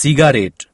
cigarette.